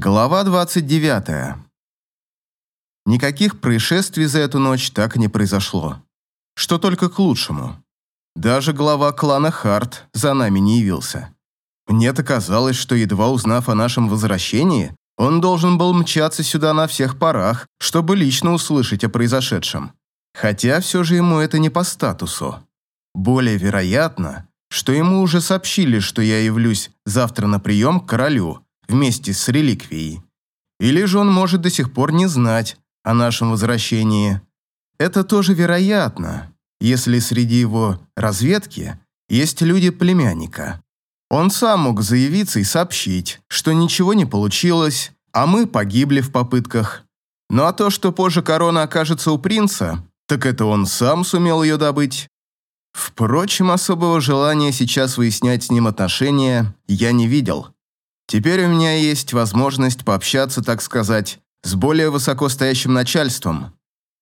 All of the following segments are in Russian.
Глава 29. Никаких происшествий за эту ночь так и не произошло. Что только к лучшему. Даже глава клана Харт за нами не явился. Мне-то казалось, что едва узнав о нашем возвращении, он должен был мчаться сюда на всех парах, чтобы лично услышать о произошедшем. Хотя все же ему это не по статусу. Более вероятно, что ему уже сообщили, что я явлюсь завтра на прием к королю, вместе с реликвией. Или же он может до сих пор не знать о нашем возвращении. Это тоже вероятно, если среди его разведки есть люди племянника. Он сам мог заявиться и сообщить, что ничего не получилось, а мы погибли в попытках. Ну а то, что позже корона окажется у принца, так это он сам сумел ее добыть. Впрочем, особого желания сейчас выяснять с ним отношения я не видел. Теперь у меня есть возможность пообщаться, так сказать, с более высокостоящим начальством,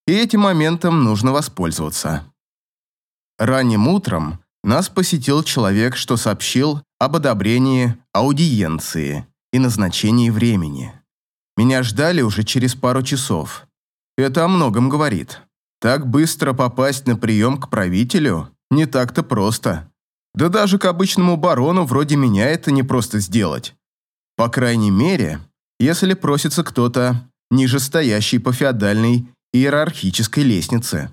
и этим моментом нужно воспользоваться. Ранним утром нас посетил человек, что сообщил об одобрении аудиенции и назначении времени. Меня ждали уже через пару часов. Это о многом говорит. Так быстро попасть на прием к правителю не так-то просто. Да даже к обычному барону вроде меня это не просто сделать. По крайней мере, если просится кто-то, ниже стоящий по феодальной иерархической лестнице.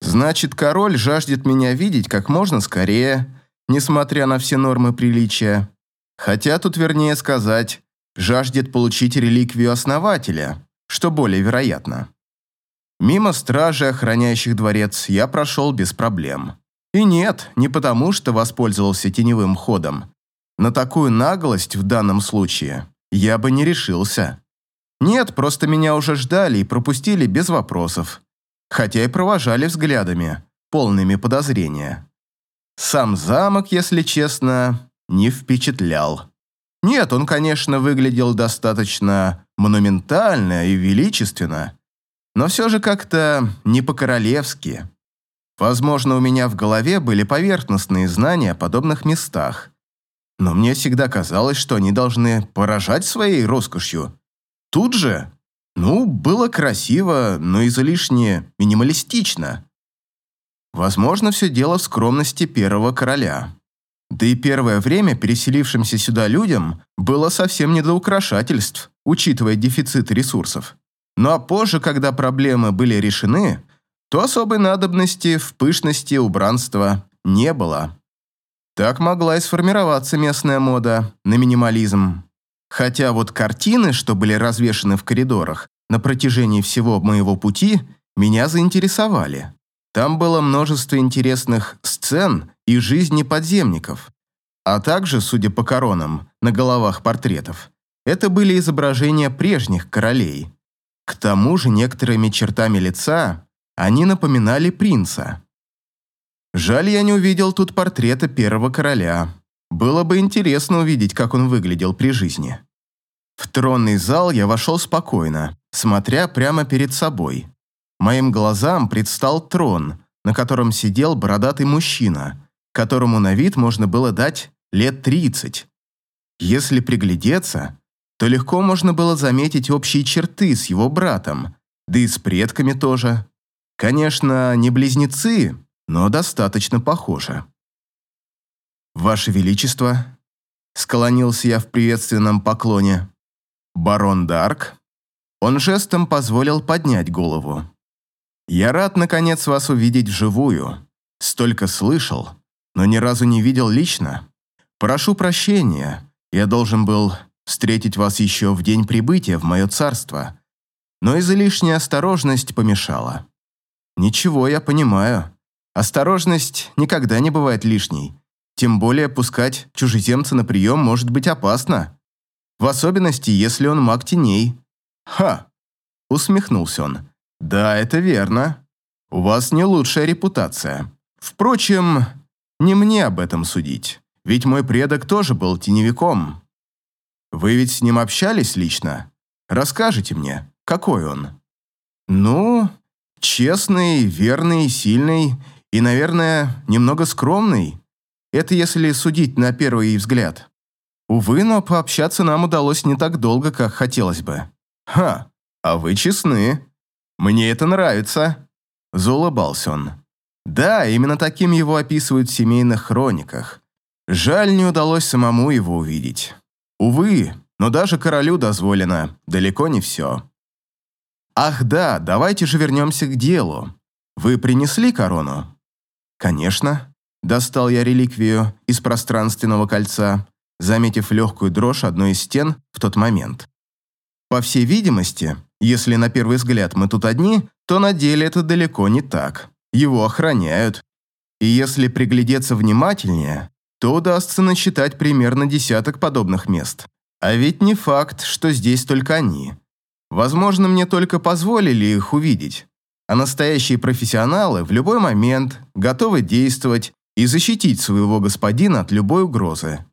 Значит, король жаждет меня видеть как можно скорее, несмотря на все нормы приличия. Хотя тут вернее сказать, жаждет получить реликвию основателя, что более вероятно. Мимо стражи, охраняющих дворец, я прошел без проблем. И нет, не потому, что воспользовался теневым ходом, на такую наглость в данном случае я бы не решился. Нет, просто меня уже ждали и пропустили без вопросов, хотя и провожали взглядами, полными подозрения. Сам замок, если честно, не впечатлял. Нет, он, конечно, выглядел достаточно монументально и величественно, но все же как-то не по-королевски. Возможно, у меня в голове были поверхностные знания о подобных местах, но мне всегда казалось, что они должны поражать своей роскошью. Тут же, ну, было красиво, но излишне минималистично. Возможно, все дело в скромности первого короля. Да и первое время переселившимся сюда людям было совсем не до украшательств, учитывая дефицит ресурсов. Ну а позже, когда проблемы были решены, то особой надобности в пышности убранства не было. Так могла и сформироваться местная мода на минимализм. Хотя вот картины, что были развешаны в коридорах на протяжении всего моего пути, меня заинтересовали. Там было множество интересных сцен и жизни подземников. А также, судя по коронам, на головах портретов, это были изображения прежних королей. К тому же некоторыми чертами лица они напоминали принца. Жаль, я не увидел тут портрета первого короля. Было бы интересно увидеть, как он выглядел при жизни. В тронный зал я вошел спокойно, смотря прямо перед собой. Моим глазам предстал трон, на котором сидел бородатый мужчина, которому на вид можно было дать лет 30. Если приглядеться, то легко можно было заметить общие черты с его братом, да и с предками тоже. Конечно, не близнецы, но достаточно похоже. «Ваше Величество», — склонился я в приветственном поклоне, — «барон Дарк». Он жестом позволил поднять голову. «Я рад, наконец, вас увидеть вживую. Столько слышал, но ни разу не видел лично. Прошу прощения, я должен был встретить вас еще в день прибытия в мое царство, но излишняя осторожность помешала. Ничего, я понимаю. Осторожность никогда не бывает лишней. Тем более пускать чужеземца на прием может быть опасно. В особенности, если он маг теней. Ха! Усмехнулся он. Да, это верно. У вас не лучшая репутация. Впрочем, не мне об этом судить. Ведь мой предок тоже был теневиком. Вы ведь с ним общались лично? Расскажите мне, какой он? Ну, честный, верный, сильный и, наверное, немного скромный. Это если судить на первый взгляд. Увы, но пообщаться нам удалось не так долго, как хотелось бы. Ха, а вы честны. Мне это нравится. Заулыбался он. Да, именно таким его описывают в семейных хрониках. Жаль, не удалось самому его увидеть. Увы, но даже королю дозволено далеко не все. Ах да, давайте же вернемся к делу. Вы принесли корону? Конечно. Достал я реликвию из пространственного кольца, заметив легкую дрожь одной из стен в тот момент. По всей видимости, если на первый взгляд мы тут одни, то на деле это далеко не так. Его охраняют. И если приглядеться внимательнее, то удастся насчитать примерно десяток подобных мест. А ведь не факт, что здесь только они. Возможно, мне только позволили их увидеть. А настоящие профессионалы в любой момент готовы действовать и защитить своего господина от любой угрозы.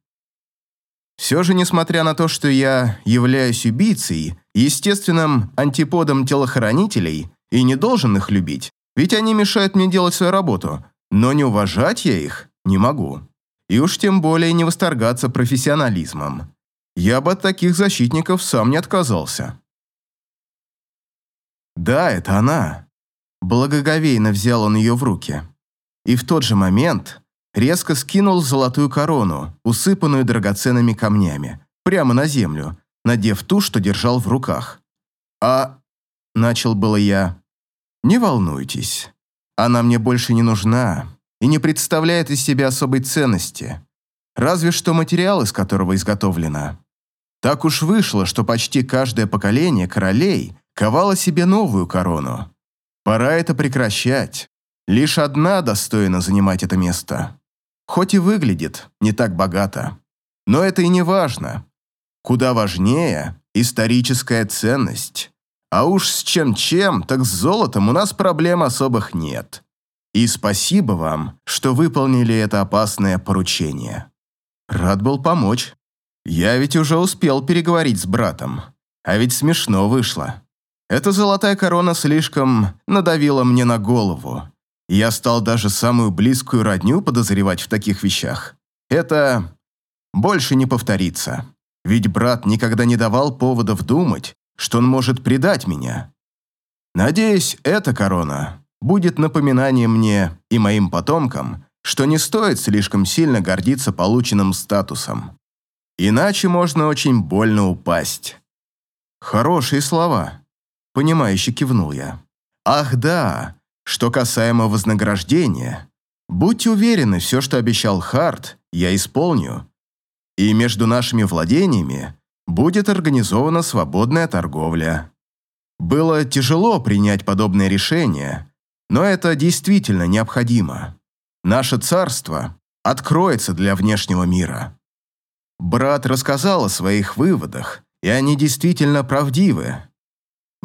Все же, несмотря на то, что я являюсь убийцей, естественным антиподом телохранителей и не должен их любить, ведь они мешают мне делать свою работу, но не уважать я их не могу. И уж тем более не восторгаться профессионализмом. Я бы от таких защитников сам не отказался. Да, это она. Благоговейно взял он ее в руки. И в тот же момент резко скинул золотую корону, усыпанную драгоценными камнями, прямо на землю, надев ту, что держал в руках. «А...» – начал было я. «Не волнуйтесь, она мне больше не нужна и не представляет из себя особой ценности, разве что материал, из которого изготовлена. Так уж вышло, что почти каждое поколение королей ковало себе новую корону. Пора это прекращать. Лишь одна достойна занимать это место. Хоть и выглядит не так богато. Но это и не важно. Куда важнее историческая ценность. А уж с чем-чем, так с золотом у нас проблем особых нет. И спасибо вам, что выполнили это опасное поручение. Рад был помочь. Я ведь уже успел переговорить с братом. А ведь смешно вышло. Эта золотая корона слишком надавила мне на голову. Я стал даже самую близкую родню подозревать в таких вещах. Это больше не повторится. Ведь брат никогда не давал поводов думать, что он может предать меня. Надеюсь, эта корона будет напоминанием мне и моим потомкам, что не стоит слишком сильно гордиться полученным статусом. Иначе можно очень больно упасть. Хорошие слова. Понимающе кивнул я. Ах да, что касаемо вознаграждения, будьте уверены, все, что обещал Харт, я исполню. И между нашими владениями будет организована свободная торговля. Было тяжело принять подобное решение, но это действительно необходимо. Наше царство откроется для внешнего мира. Брат рассказал о своих выводах, и они действительно правдивы.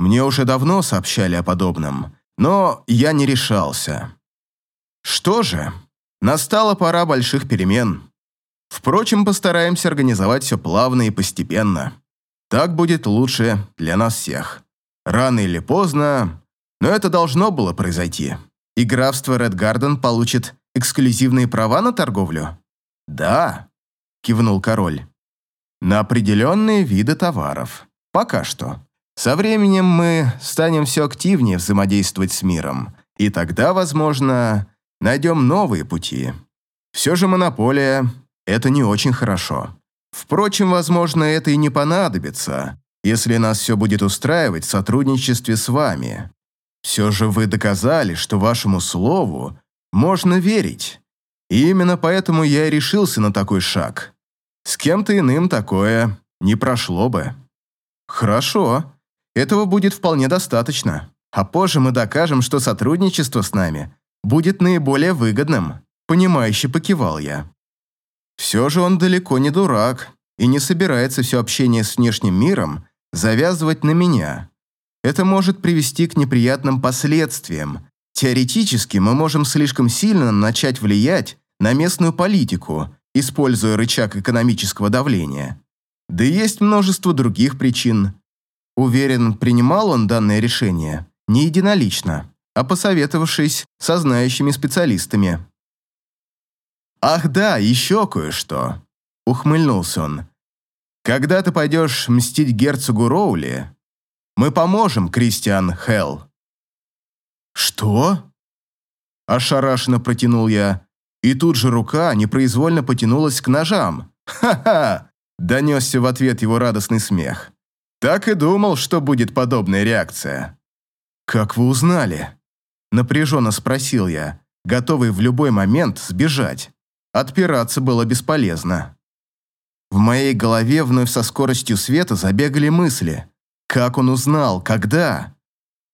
Мне уже давно сообщали о подобном, но я не решался. Что же, настала пора больших перемен. Впрочем, постараемся организовать все плавно и постепенно. Так будет лучше для нас всех. Рано или поздно, но это должно было произойти. И графство Редгарден получит эксклюзивные права на торговлю? Да, кивнул король. На определенные виды товаров. Пока что. Со временем мы станем все активнее взаимодействовать с миром, и тогда, возможно, найдем новые пути. Все же монополия – это не очень хорошо. Впрочем, возможно, это и не понадобится, если нас все будет устраивать в сотрудничестве с вами. Все же вы доказали, что вашему слову можно верить. И именно поэтому я и решился на такой шаг. С кем-то иным такое не прошло бы. Хорошо. Этого будет вполне достаточно. А позже мы докажем, что сотрудничество с нами будет наиболее выгодным. Понимающе покивал я. Все же он далеко не дурак и не собирается все общение с внешним миром завязывать на меня. Это может привести к неприятным последствиям. Теоретически мы можем слишком сильно начать влиять на местную политику, используя рычаг экономического давления. Да и есть множество других причин, Уверен, принимал он данное решение не единолично, а посоветовавшись со знающими специалистами. «Ах да, еще кое-что!» – ухмыльнулся он. когда ты пойдешь мстить герцогу Роули, мы поможем, Кристиан Хелл». «Что?» Ошарашенно протянул я, и тут же рука непроизвольно потянулась к ножам. «Ха-ха!» – донесся в ответ его радостный смех. «Так и думал, что будет подобная реакция». «Как вы узнали?» – напряженно спросил я, готовый в любой момент сбежать. Отпираться было бесполезно. В моей голове вновь со скоростью света забегали мысли. Как он узнал? Когда?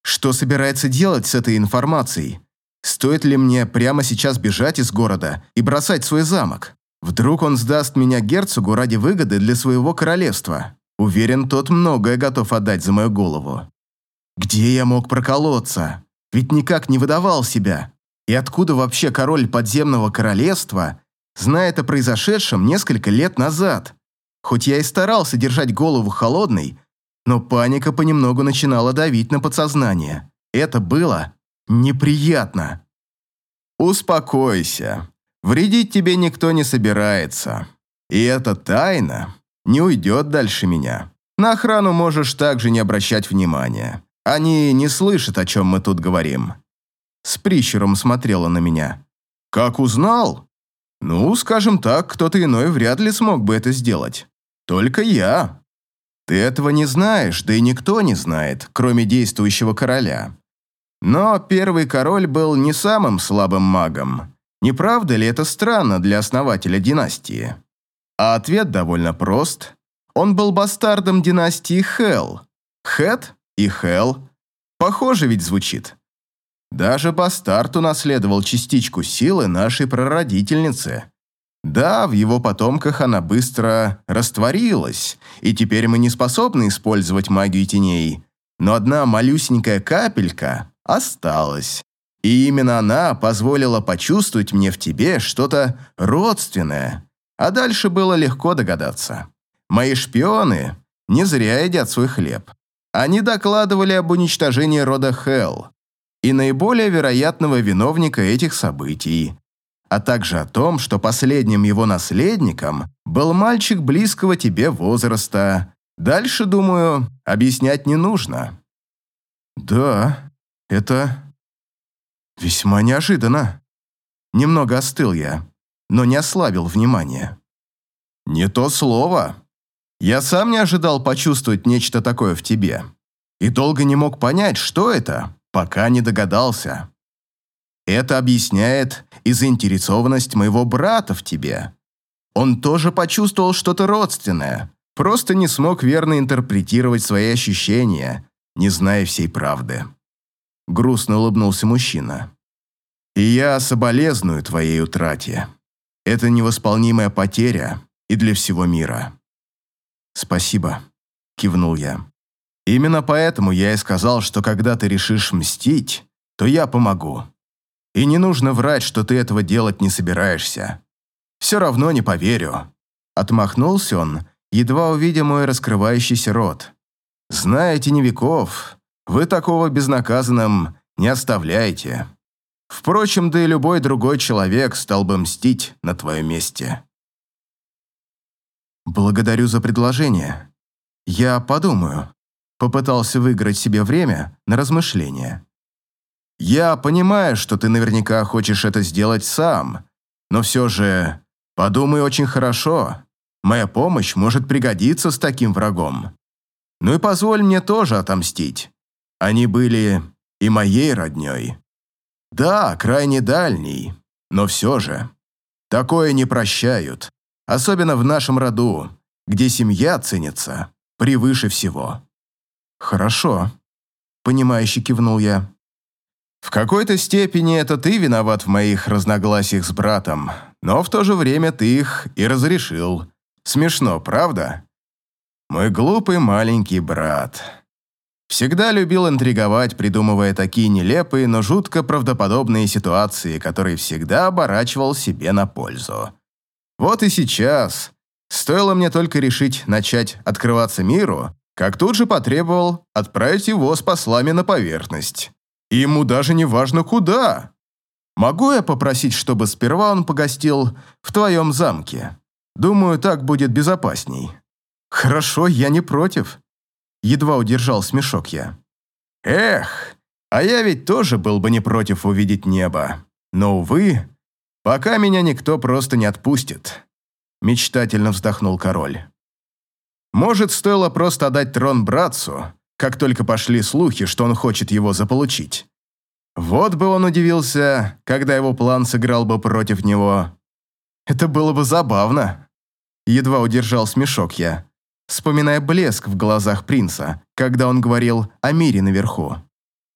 Что собирается делать с этой информацией? Стоит ли мне прямо сейчас бежать из города и бросать свой замок? Вдруг он сдаст меня герцогу ради выгоды для своего королевства? Уверен, тот многое готов отдать за мою голову. Где я мог проколоться? Ведь никак не выдавал себя. И откуда вообще король подземного королевства знает о произошедшем несколько лет назад? Хоть я и старался держать голову холодной, но паника понемногу начинала давить на подсознание. Это было неприятно. «Успокойся. Вредить тебе никто не собирается. И эта тайна не уйдет дальше меня. На охрану можешь также не обращать внимания. Они не слышат, о чем мы тут говорим. С прищуром смотрела на меня. Как узнал? Ну, скажем так, кто-то иной вряд ли смог бы это сделать. Только я. Ты этого не знаешь, да и никто не знает, кроме действующего короля. Но первый король был не самым слабым магом. Не правда ли это странно для основателя династии? А ответ довольно прост. Он был бастардом династии Хел. Хэт и Хел. Похоже ведь звучит. Даже бастард унаследовал частичку силы нашей прародительницы. Да, в его потомках она быстро растворилась, и теперь мы не способны использовать магию теней, но одна малюсенькая капелька осталась. И именно она позволила почувствовать мне в тебе что-то родственное. А дальше было легко догадаться. Мои шпионы не зря едят свой хлеб. Они докладывали об уничтожении рода Хелл и наиболее вероятного виновника этих событий, а также о том, что последним его наследником был мальчик близкого тебе возраста. Дальше, думаю, объяснять не нужно. Да, это весьма неожиданно. Немного остыл я, но не ослабил внимания. Не то слово. Я сам не ожидал почувствовать нечто такое в тебе. И долго не мог понять, что это, пока не догадался. Это объясняет и заинтересованность моего брата в тебе. Он тоже почувствовал что-то родственное, просто не смог верно интерпретировать свои ощущения, не зная всей правды. Грустно улыбнулся мужчина. И я соболезную твоей утрате. Это невосполнимая потеря и для всего мира. «Спасибо», – кивнул я. «Именно поэтому я и сказал, что когда ты решишь мстить, то я помогу. И не нужно врать, что ты этого делать не собираешься. Все равно не поверю». Отмахнулся он, едва увидя мой раскрывающийся рот. «Знаете невеков, вы такого безнаказанным не оставляете. Впрочем, да и любой другой человек стал бы мстить на твоем месте». «Благодарю за предложение. Я подумаю». Попытался выиграть себе время на размышления. «Я понимаю, что ты наверняка хочешь это сделать сам, но все же подумай очень хорошо. Моя помощь может пригодиться с таким врагом. Ну и позволь мне тоже отомстить. Они были и моей родней. Да, крайне дальней, но все же. Такое не прощают. Особенно в нашем роду, где семья ценится превыше всего. Хорошо, понимающе кивнул я. В какой-то степени это ты виноват в моих разногласиях с братом, но в то же время ты их и разрешил. Смешно, правда? Мой глупый маленький брат. Всегда любил интриговать, придумывая такие нелепые, но жутко правдоподобные ситуации, которые всегда оборачивал себе на пользу. Вот и сейчас. Стоило мне только решить начать открываться миру, как тут же потребовал отправить его с послами на поверхность. И ему даже не важно куда. Могу я попросить, чтобы сперва он погостил в твоем замке? Думаю, так будет безопасней. «Хорошо, я не против», — едва удержал смешок я. «Эх, а я ведь тоже был бы не против увидеть небо. Но, увы, пока меня никто просто не отпустит», — мечтательно вздохнул король. «Может, стоило просто отдать трон братцу, как только пошли слухи, что он хочет его заполучить. Вот бы он удивился, когда его план сыграл бы против него. Это было бы забавно. Едва удержал смешок я, вспоминая блеск в глазах принца, когда он говорил о мире наверху.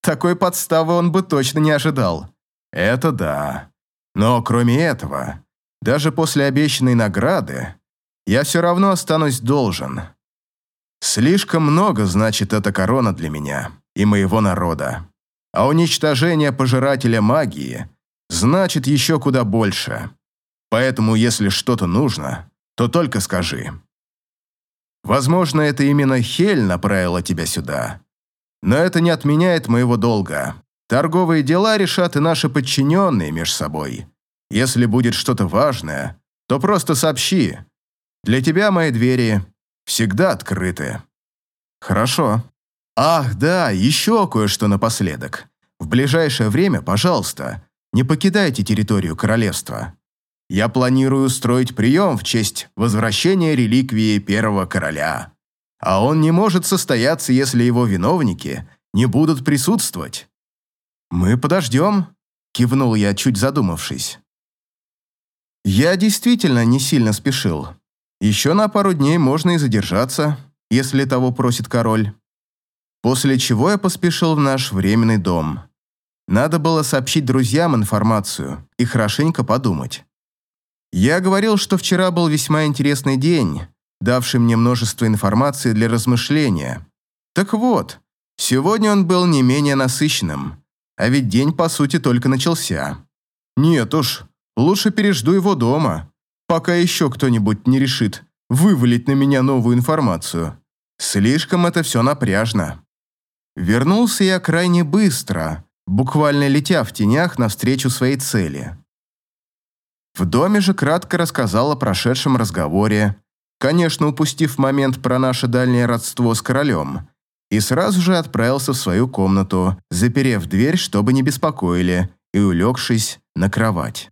Такой подставы он бы точно не ожидал. Это да. Но кроме этого, даже после обещанной награды, я все равно останусь должен. Слишком много значит эта корона для меня и моего народа. А уничтожение пожирателя магии значит еще куда больше. Поэтому, если что-то нужно, то только скажи. Возможно, это именно Хель направила тебя сюда. Но это не отменяет моего долга. Торговые дела решат и наши подчиненные между собой. Если будет что-то важное, то просто сообщи. Для тебя мои двери всегда открыты. Хорошо. Ах, да, еще кое-что напоследок. В ближайшее время, пожалуйста, не покидайте территорию королевства. Я планирую устроить прием в честь возвращения реликвии первого короля. А он не может состояться, если его виновники не будут присутствовать. Мы подождем, кивнул я, чуть задумавшись. Я действительно не сильно спешил. Еще на пару дней можно и задержаться, если того просит король. После чего я поспешил в наш временный дом. Надо было сообщить друзьям информацию и хорошенько подумать. Я говорил, что вчера был весьма интересный день, давший мне множество информации для размышления. Так вот, сегодня он был не менее насыщенным, а ведь день, по сути, только начался. Нет уж, лучше пережду его дома, пока еще кто-нибудь не решит вывалить на меня новую информацию. Слишком это все напряжно. Вернулся я крайне быстро, буквально летя в тенях навстречу своей цели. В доме же кратко рассказал о прошедшем разговоре, конечно, упустив момент про наше дальнее родство с королем, и сразу же отправился в свою комнату, заперев дверь, чтобы не беспокоили, и улегшись на кровать.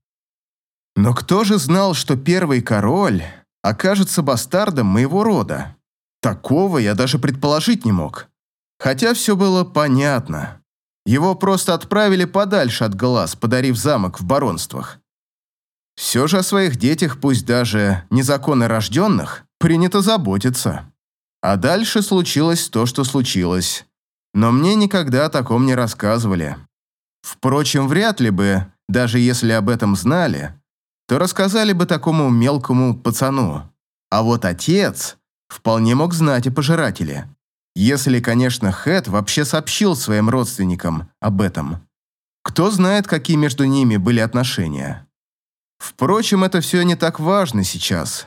Но кто же знал, что первый король окажется бастардом моего рода? Такого я даже предположить не мог. Хотя все было понятно. Его просто отправили подальше от глаз, подарив замок в баронствах. Все же о своих детях, пусть даже незаконно рожденных, принято заботиться. А дальше случилось то, что случилось. Но мне никогда о таком не рассказывали. Впрочем, вряд ли бы, даже если об этом знали, то рассказали бы такому мелкому пацану. А вот отец вполне мог знать о пожирателе. Если, конечно, Хэт вообще сообщил своим родственникам об этом. Кто знает, какие между ними были отношения. Впрочем, это все не так важно сейчас.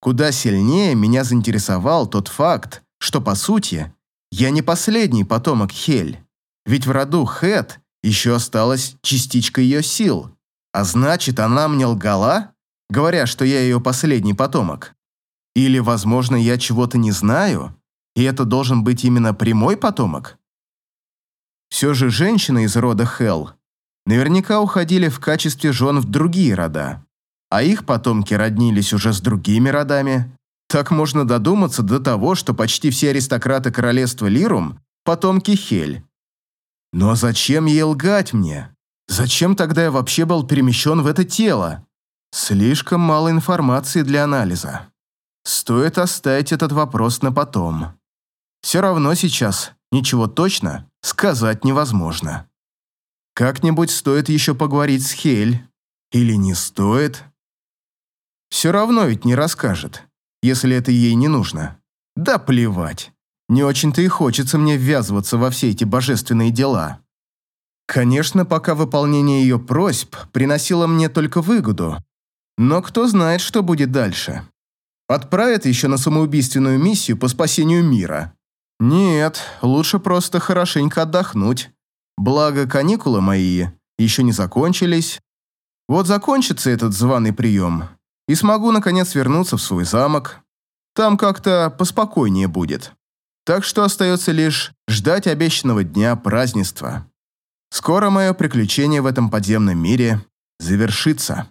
Куда сильнее меня заинтересовал тот факт, что, по сути, я не последний потомок Хель. Ведь в роду Хэт еще осталась частичка ее сил. А значит, она мне лгала, говоря, что я ее последний потомок. Или, возможно, я чего-то не знаю, и это должен быть именно прямой потомок? Все же женщины из рода Хелл наверняка уходили в качестве жен в другие рода, а их потомки роднились уже с другими родами. Так можно додуматься до того, что почти все аристократы королевства Лирум – потомки Хель. Но зачем ей лгать мне? Зачем тогда я вообще был перемещен в это тело? Слишком мало информации для анализа. Стоит оставить этот вопрос на потом. Все равно сейчас ничего точно сказать невозможно. Как-нибудь стоит еще поговорить с Хель. Или не стоит? Все равно ведь не расскажет, если это ей не нужно. Да плевать. Не очень-то и хочется мне ввязываться во все эти божественные дела. Конечно, пока выполнение ее просьб приносило мне только выгоду. Но кто знает, что будет дальше. Отправят еще на самоубийственную миссию по спасению мира. Нет, лучше просто хорошенько отдохнуть. Благо, каникулы мои еще не закончились. Вот закончится этот званый прием, и смогу, наконец, вернуться в свой замок. Там как-то поспокойнее будет. Так что остается лишь ждать обещанного дня празднества. Скоро мое приключение в этом подземном мире завершится.